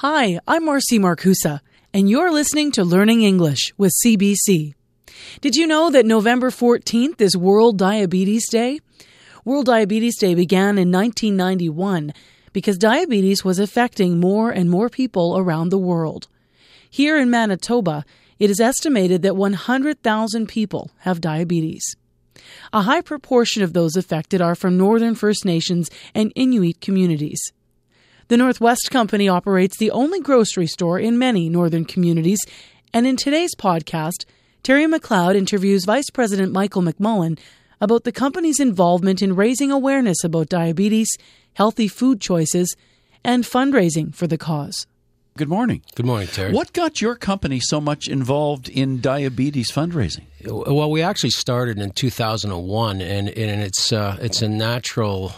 Hi, I'm Marcy Markusa, and you're listening to Learning English with CBC. Did you know that November 14th is World Diabetes Day? World Diabetes Day began in 1991 because diabetes was affecting more and more people around the world. Here in Manitoba, it is estimated that 100,000 people have diabetes. A high proportion of those affected are from Northern First Nations and Inuit communities. The Northwest Company operates the only grocery store in many northern communities, and in today's podcast, Terry MacLeod interviews Vice President Michael McMullen about the company's involvement in raising awareness about diabetes, healthy food choices, and fundraising for the cause. Good morning. Good morning, Terry. What got your company so much involved in diabetes fundraising? Well, we actually started in 2001, and, and it's uh, it's a natural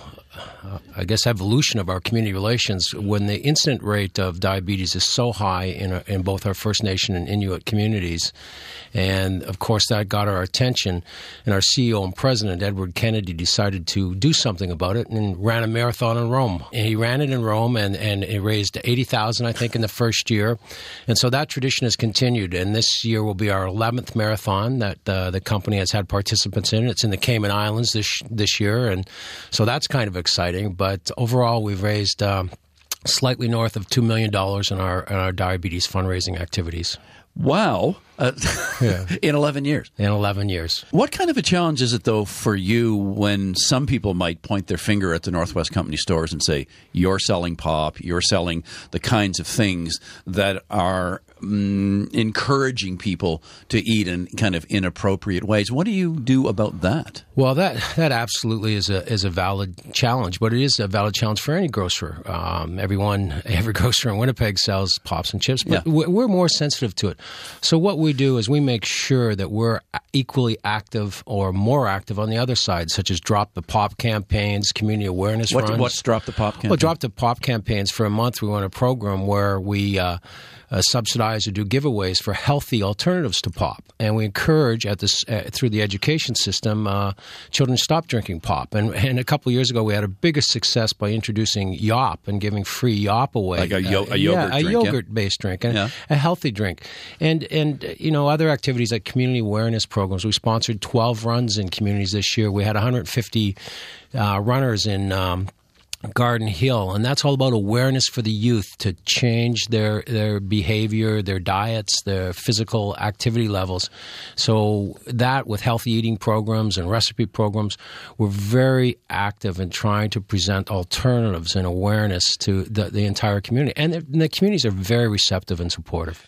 I guess, evolution of our community relations when the incident rate of diabetes is so high in, our, in both our First Nation and Inuit communities. And of course, that got our attention. And our CEO and president, Edward Kennedy, decided to do something about it and ran a marathon in Rome. And he ran it in Rome and, and it raised 80,000, I think, in the first year. And so that tradition has continued. And this year will be our 11th marathon that uh, the company has had participants in. It's in the Cayman Islands this, this year. And so that's kind of exciting. But but overall, we've raised um, slightly north of $2 million in our, in our diabetes fundraising activities. Wow. Uh, yeah. in 11 years. In 11 years. What kind of a challenge is it, though, for you when some people might point their finger at the Northwest Company stores and say, you're selling pop, you're selling the kinds of things that are mm, encouraging people to eat in kind of inappropriate ways. What do you do about that? Well, that that absolutely is a is a valid challenge, but it is a valid challenge for any grocer. Um, everyone, every grocer in Winnipeg sells pops and chips, but yeah. we're more sensitive to it. So what we do is we make sure that we're equally active or more active on the other side, such as drop the pop campaigns, community awareness what, runs. What's drop the pop campaign? Well, drop the pop campaigns for a month. We run a program where we uh, uh, subsidize or do giveaways for healthy alternatives to pop, and we encourage at this uh, through the education system uh, children to stop drinking pop. And, and a couple of years ago, we had a bigger success by introducing Yop and giving free Yop away, like a, yo- a yogurt, yeah, a yogurt-based drink, and yeah. a healthy drink, and and you know other activities like community awareness programs. We sponsored 12 runs in communities this year. We had 150 uh, runners in. Um, Garden Hill, and that's all about awareness for the youth to change their their behavior, their diets, their physical activity levels. So that with healthy eating programs and recipe programs, we're very active in trying to present alternatives and awareness to the, the entire community, and the, the communities are very receptive and supportive.